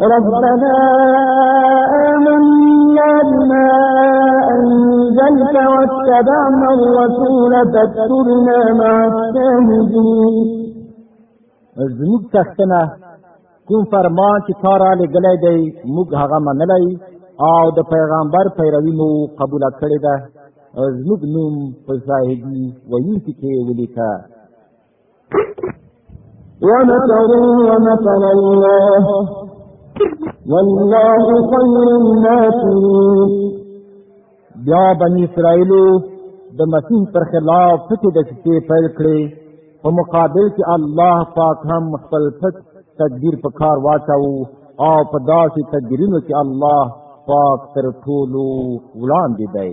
ربنا آمنا بما أنزلت واتبعنا الرسول فاكتبنا مع الشاهدين زموږ تختنه کوم فرمان چې تا را لګلی دی موږ هغه منلی او د پیغمبر پیروي مو قبوله کړې ده زموږ نوم په شاهدي ویونکي کې ولیکه ومكروا ومكر الله والله خير الناصرين بیا بنی اسرائیلو د مسیح پر خلاف پټې د کتې پیل کړې په مقابل کې الله پاک هم خپل پټ تدبیر په کار واچاو او په داسې تدبیرونو کې الله پاک تر ټولو وړاندې دی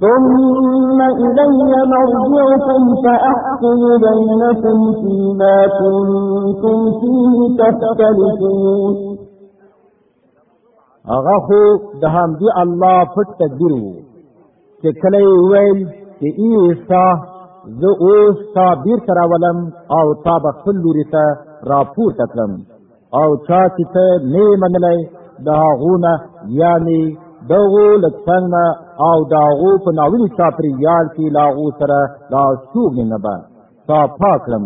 ثم إلي مرجعكم فأحكم بينكم فيما كنتم فيه تختلفون هغه خو د همدې الله پټ تدبیر وو چې کله ویل چې عیسی زه اوس تا بیرته راولم او تا به خپل لوري ته راپورته کړم او چا چې ته نه منلی د هغونه یعنی دغو لکسنګ نه او داغو په ناولی چاپریال کې لاغو سره دا سوګ نه به تا پاکلم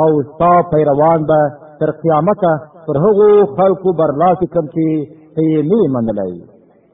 او ستا پیروان به تر قیامته پر هغو خلکو برلاسې کم چې ته یې نه منلی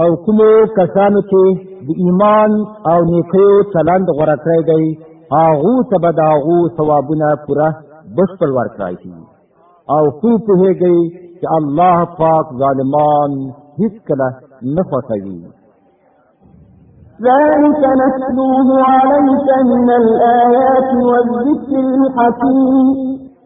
او کومو کسانو چې د ایمان او نیکیو چلند غوره کړی دی هغو ته به د هغو ثوابونه پوره بشپړ ورکړی شي او خو پوهېږئ چې الله پاک ظالمان هیڅکله نه خوښوي ذلك نتلوه عليك من الآيات والذكر الحكيم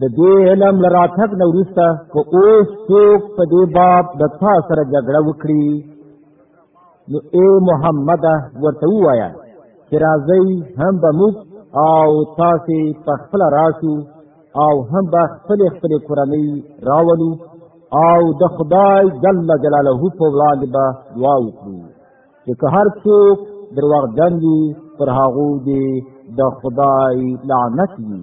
د دې علم لراتک نو وروسته که اوس څوک په دې باب د تا سره جګړه وکړي نو اے محمد ورته وایا چې راځي هم به موږ او تاسو په خپل راشو او هم به خپل خپل کورنۍ راولو او د خدای جل جلاله په وړاندې به دعا وکړو چې که هر څوک درواغجن وي پر هغو دې د خدای لعنت وي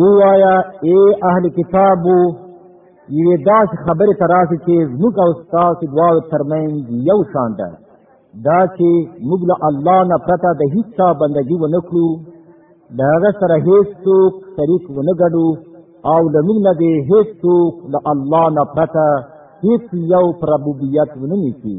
ووایا اے اهل کتابو یوې داسې خبرې ته راسي چې موږ او ستاسو دواړو ترمنځ یو شان ده دا چې موږ له الله نه پرته د هیڅ چا بندګي ونه کړو د هغه سره هیڅ څوک شریک ونه ګډو او له موږ نه دې هیڅ څوک له الله نه پرته هیڅ یو پر ربوبیت ونه نیسي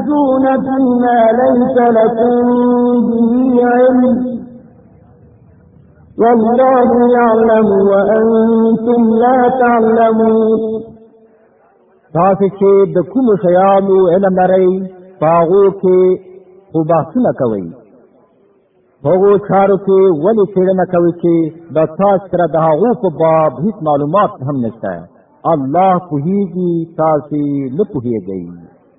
تحدثون فيما ليس لكم به علم والله يعلم وأنتم لا تعلمون تاسو چې د کوم شیانو علم لرئ پاغو کې خو بحثونه کوئ هغو چارو کې ولې څېړنه کوي چې د تاسو سره د هغو په باب هیڅ معلومات هم نشته الله پوهیږي تاسو نه پوهیږئ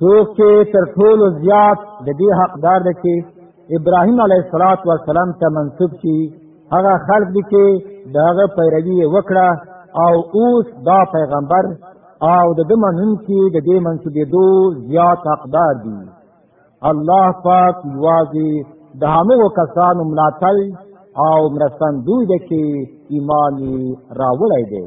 څوک چې تر ټولو زیات د دې حقدار دی چې ابراهیم علیه الصلاۃ والسلام ته منسوب شي هغه خلک دي چې دغه پیروي وکړه او اوس دا پیغمبر او د دې منونکي د دې منسوبېدو زیات حقدار دي الله پاک یوازې د هغو کسانو ملاتړ او مرستندوی دی چې ایمان راوړی دی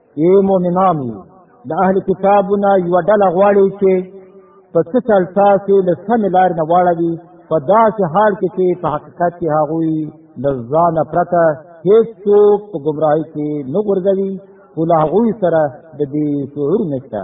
ای مؤمنانو د اهل کتابونه یو ډله غواړي چې په څه چل تاسو له سمې لارې نه واړوي په داسې حال کې چې په حقیقت کې هغوی له ځانه پرته هېڅوک په ګمراهۍ کې نه غورځوي خو له هغوی سره د دې شعور نشته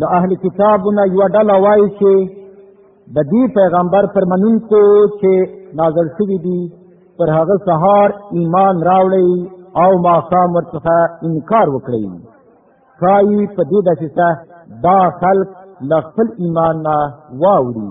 د اهل کتابونه یو ډله وایي چې د دې پیغمبر پر منونکو چې نازل شوی دی پر هغه سهار ایمان راوړی او ماښام ورڅخه انکار وکړي ښایي په دې دسیسه دا خلک له خپل ایمان نه واوړي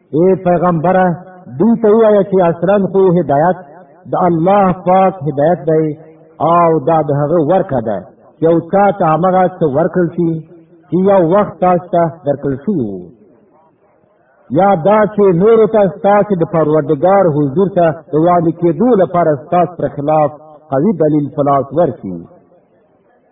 اے پیغمبره دوی ته وایه چې اصلا خو هدایت د الله پاک هدایت دی او دا د هغه ورکه ده یو چا ته هغه څه ورکړل شي چې یو وخت تاسو ته درکړل شي یا دا چې نور ته تاسو د پروردگار حضور ته د وړاندې کېدو لپاره تاسو پر خلاف قوي دلیل فلاس ورکړي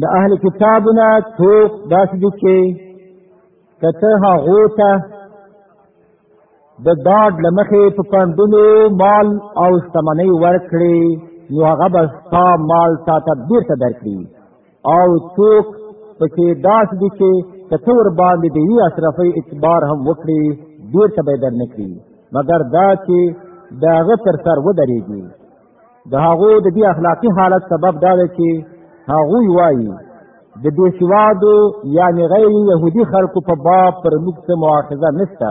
د اهل کتابنا څوک داسې دي چې کته هغه ته د داډ لمخې په پندونو مال او شتمنۍ ورکړي نو هغه به ستا مال تا ته بیرته درکړي او څوک پکې داس دي چې کته ور باندې د یي اشرفي اعتبار هم وکړي ډیر څه به در نکړي مګر دا چې داغه تر سر ودرېږي د هغو د دې اخلاقی حالت سبب دا دی چې هغه وایي د دې سوادو یعنی غیر يهودي خلکو په باب پر موږ څه مؤاخذه نشته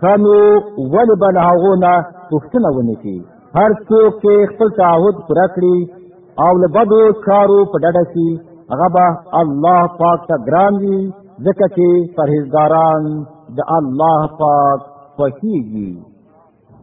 خانو ولې به له هغو نه پوښتنه ونکړي هر څوک چې خپل تعهد پوره کړي او له بدو چارو په ډډه شي هغه به الله پاک ته ګران وي ځکه چې پرهیزګاران د الله پاک خوښیږي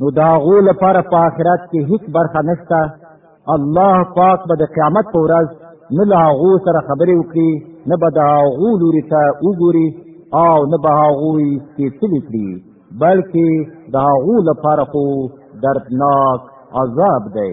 نو دا غو لپاره په آخرت کې هیڅ برخه نشته الله پاک به د قیامت په ورځ نه له هغو سره خبرې وکړي نه به د هغو لوري ته وګوري او نه به هغوی سپېڅلي کړي بلکې د هغو لپاره خو دردناک عذاب دی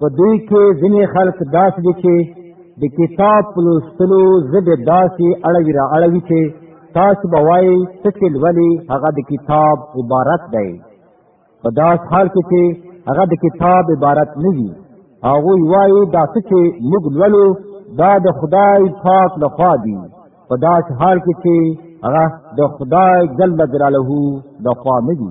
په دوی کې ځینې خلک داسې دي چې د کتاب په لوستلو ژبې داسې اړوي را اړوي چې تاسو به وایي څه چې لولي هغه د کتاب عبارت دی په داس حال کې چې هغه د کتاب عبارت نه وي هغوی وایي دا څه چې موږ لولو دا د خدای پاک لخوا دي په داس حال کې چې هغه د خدای جل جلاله لخوا نه دي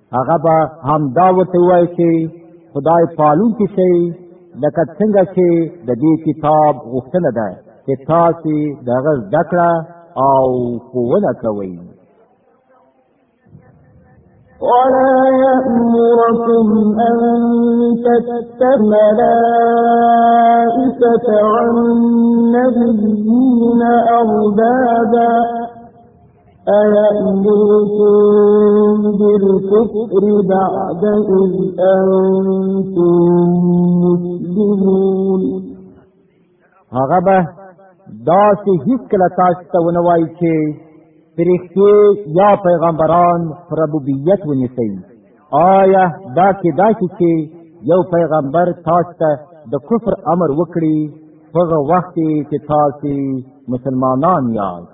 هغه به همدا ورته وایي چې خدای پالونکی شئ لکه څنګه چې د دې کتاب غوښتنه ده چې تاسو دغه زده کړه او ښوونه کوئ ولا يأمركم أن تتخذوا ملائكة عن نبيين أربابا أيأمركم بالكفر بعد إذ أنتم مسلمون هغه به داسې هیڅکله تاسو ته ونه وایي چې فرښتې یا پیغمبران ربوبیت ونیسي آیا دا کې دا چې یو پیغمبر تاسو ته د کفر امر وکړي هغه وخت چې تاسو مسلمانان یاست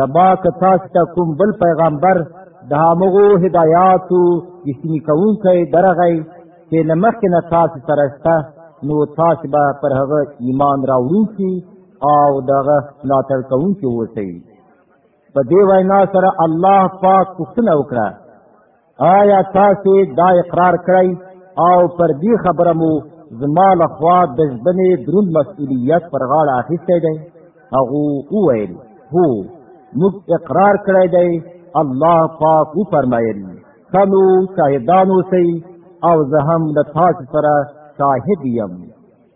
سبا که تاسو ته کوم بل پیغمبر د هغو هدایاتو یسمی کوونکی درغی چې لمخې نه تاسو سره شته نو تاسو به پر هغه ایمان راوړونکي او دغه ملاتړ کوونکي اوسئ په دې وینا سره الله پاک پوښتنه وکړه آیا تاسو دا اقرار کړئ او پر دې خبره مو زما له خوا د ژبنې درون مسئولیت پر غاړه اخیستی دی هغه وویل هو موږ اقرار کړی دی الله پاک وفرمایل تنو شاهدان اوسئ او زه هم له تاسو سره شاهد یم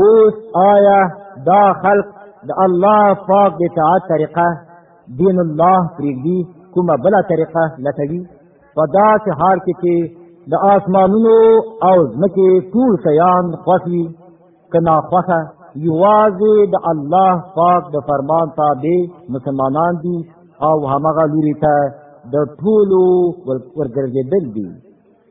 اوس آیا دا خلق د الله پاک د اطاعت طریقه دین الله پریږدي کومه بل طریقه لټوي په داسې حال کې چې د آسمانونو او ځمکې ټول شیان خوښ وي که ناخوښه یوازې د الله پاک د فرمان تابع مسلمانان دي او همغه لوري ته د ټولو ورګرځېدل دي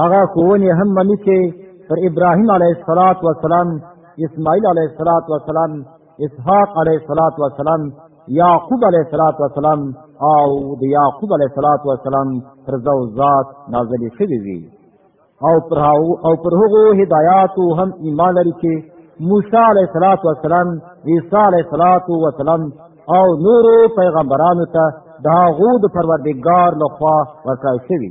هغه کوونی هم مني چې پر ابراهیم علیه الصلاۃ والسلام اسماعیل علیه الصلاۃ والسلام اسحاق علیه الصلاۃ والسلام یعقوب علیه الصلاۃ والسلام او د یعقوب علیه الصلاۃ والسلام پر ذات نازل شوی وي او پر او پر هغه هدایات هم ایمان لري چې موسی علیه الصلاۃ والسلام عیسی علیه الصلاۃ والسلام او نورو پیغمبرانو ته دا غود پروردگار لخوا ورکړل شوی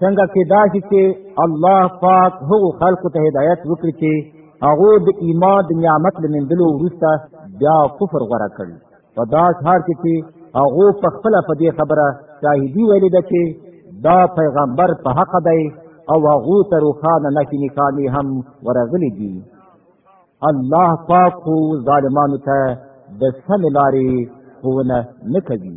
څنګه کې دا چې الله پاک هغو خلکو ته هدایت وکړي چې هغه د ایمان د نعمت لمندلو وروسته بیا کفر غوړه کړ په دا حال کې چې هغه په خپل په دې خبره شاهدی ویلې ده چې دا پیغمبر په حق دی او هغه تر روخانه نه کې نکامي هم ورغلي دي الله پاک ظالمانو ته د سم لارې خونه نه کوي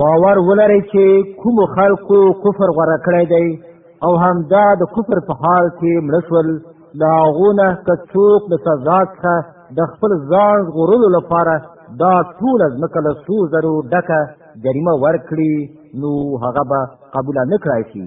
باور ولرئ چې کوم خلکو کفر غوره کړی دی او همدا د کفر په حال کې مړ شول د هغو نه که څوک د سزا څخه د خپل ځان ژغورلو لپاره دا ټوله ځمکه له څو زرو ډکه جریمه ورکړي نو هغه به قبوله نه کړای شي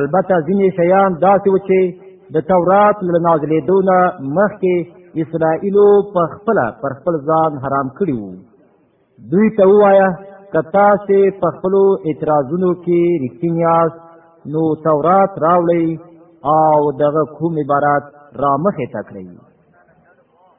البته ځینې شیان داسې و چې د تورات له نازلېدو نه مخکې اسرائیلو په خپل پر خپل ځان حرام کړی وو دوی ته وایا کتا سه په خپل اعتراضونو کې رښتینیاس نو تورات راولې او دغه کوم عبارت را مخه تکړی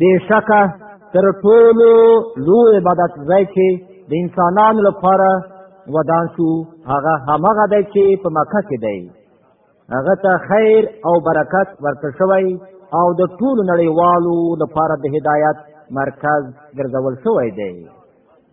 بشکه تر ټولو لوی عبادت ځای چې د انسانانو لپاره ودان شو هغه همغه دی چې په مکه کې دی هغه ته خیر او برکت ورکړ شوی او د ټولو نړیوالو لپاره د هدایت مرکز ګرځول شوی دی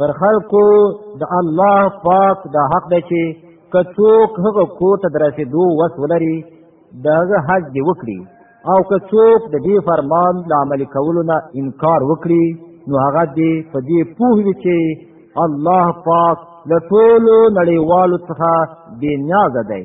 پر خلکو د الله پاک د حق دی چې که څوک هغه کور ته د رسېدو وس ولري د هغه حج دې وکړي او که څوک د دې فرمان د عملي کولو نه انکار وکړي نو هغه دې په دې پوه وي چې الله پاک له ټولو نړیوالو څخه بې نیازه دی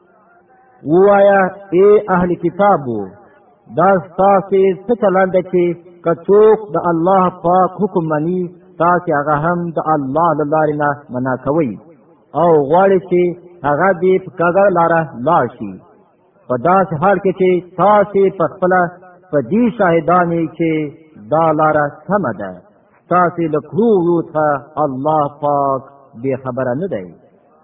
وایا اے اهل کتابو دا تاسو څه چلند کې کڅوک د الله پاک حکم مني تاسو هغه هم د الله د لارې نه منا کوي او غواړي چې هغه دې په کاغه لاره لاړ شي په داسې حال کې چې تاسو په خپل په دې شاهدانې چې دا لاره سم ده تاسو له کړو ته الله پاک به خبره نه دی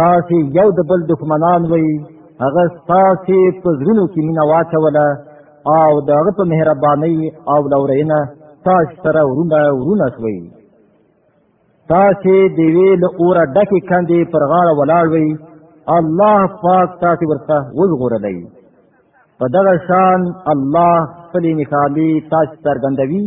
تاسو یو د بل دښمنان وئ هغه تاسو په زړونو کې مینه واچوله او د هغه په مهربانۍ او لورینه تاسو سره ورونه ورونه شوي تاسو د وی له اوره ډکه کاندې پر غاړه ولاړ وي الله پاک تاسو ورته وژغورلای په دغه شان الله خپل نښانې تاسو څرګندوي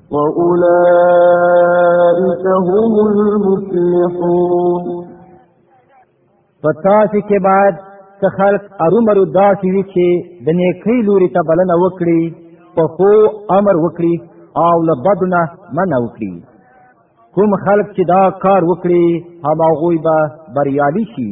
وَأُولَئِكَ هُمُ الْمُفْلِحُونَ پتاسي کې بعد څه خلق ارومرو داسې وي چې د نیکۍ لوري ته بلنه وکړي په خو امر وکړي او له بدونه منع وکړي کوم خلق چې دا کار وکړي هم هغوی به بریالي شي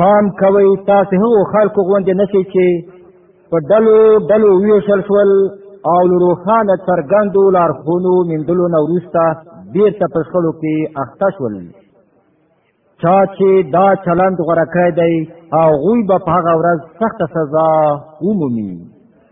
پام کوئ تاسې هغو خلکو غوندې نشئ چې په ډلو ډلو ویشل شول او له روښانه څرګندو لارښونو میندلو نه وروسته بیرته په شخړو کې اخته شول چا چې دا چلند غوره کړی دی هغوی به په هغه ورځ سخته سزا ومومي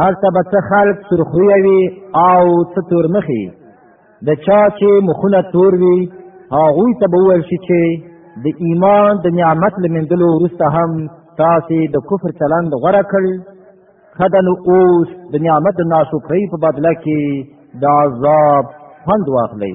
هلته به څه خلک سرخویه وي او څه تورمخي د چا چې مخونه تور وي هغوی ته به وویل شي چې د ایمان د نعمت له مندلو وروسته هم تاسې د کفر چلند غوره کړ ښه ده نو اوس د نعمت د ناشکرۍ په بدله کې د عذاب خوند واخلئ